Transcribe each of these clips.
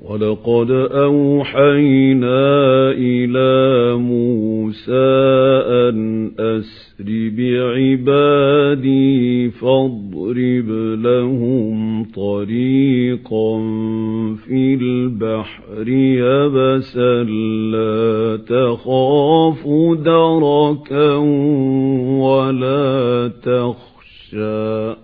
وَلَقَدْ أَوْحَيْنَا إِلَى مُوسَى أَنْ أَسْرِ بِعِبَادِي فَاضْرِبْ لَهُمْ طَرِيقًا فِي الْبَحْرِ يَبَسًا لَّا تَخَافُ دَرَكًا وَلَا تَخْشَىٰ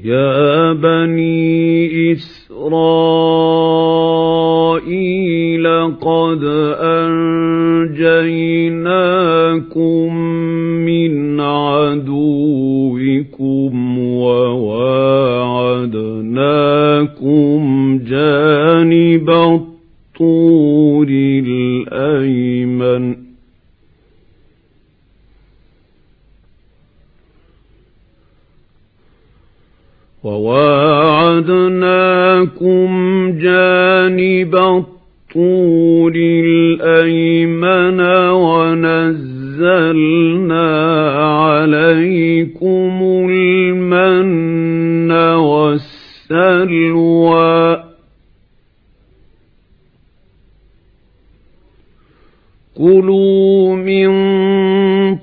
يَا بَنِي إِسْرَائِيلَ قَدْ أَنجَيْنَاكُم مِّنْ عَدُوِّكُمْ وَوَاعَدْنَاكُمْ جَانِبَ الطُّورِ الْأَيْمَنَ وَوَاعَدْنَاكُمْ جَانِبَ الطُّورِ الْأَيْمَنَ وَنَزَّلْنَا عَلَيْكُمُ الْمَنَّ وَالسَّلْوَىٰ. كُلُوا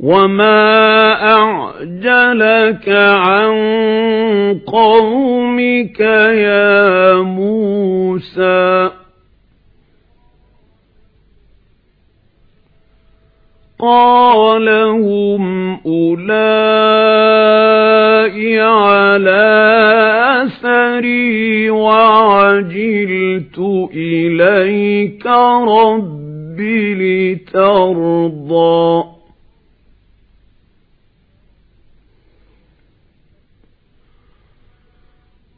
وَمَا أَعْجَلَكَ عَن قَوْمِكَ يَا مُوسَىٰ قَالَ هُمْ أُولَاءِ عَلَىٰ أَثَرِي وَعَجِلْتُ إِلَيْكَ رَبِّ لِتَرْضَىٰ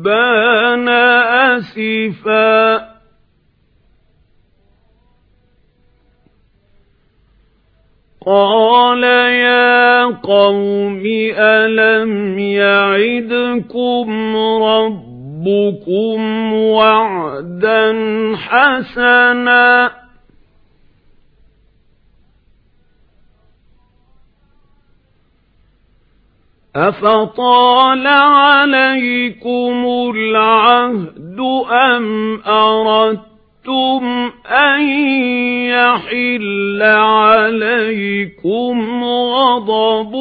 غَضْبَانَ أَسِفًا. قَالَ يَا قَوْمِ أَلَمْ يَعِدْكُمْ رَبُّكُمْ وَعْدًا حَسَنًا؟ أَفَطَالَ عَلَيْكُمُ الْعَهْدُ أَمْ أَرَدتُّمْ أَن يَحِلَّ عَلَيْكُمْ غَضَبٌ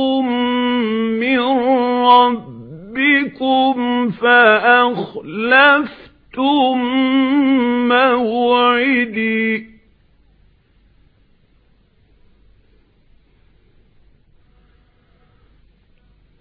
مِّن رَّبِّكُمْ فَأَخْلَفْتُم مَّوْعِدِي؟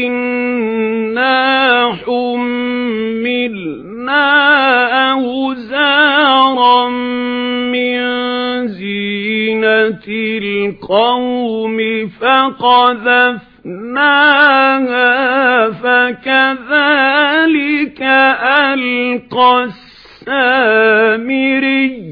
ولكننا حملنا أوزارا من زينة القوم فقذفناها فكذلك ألقى السامري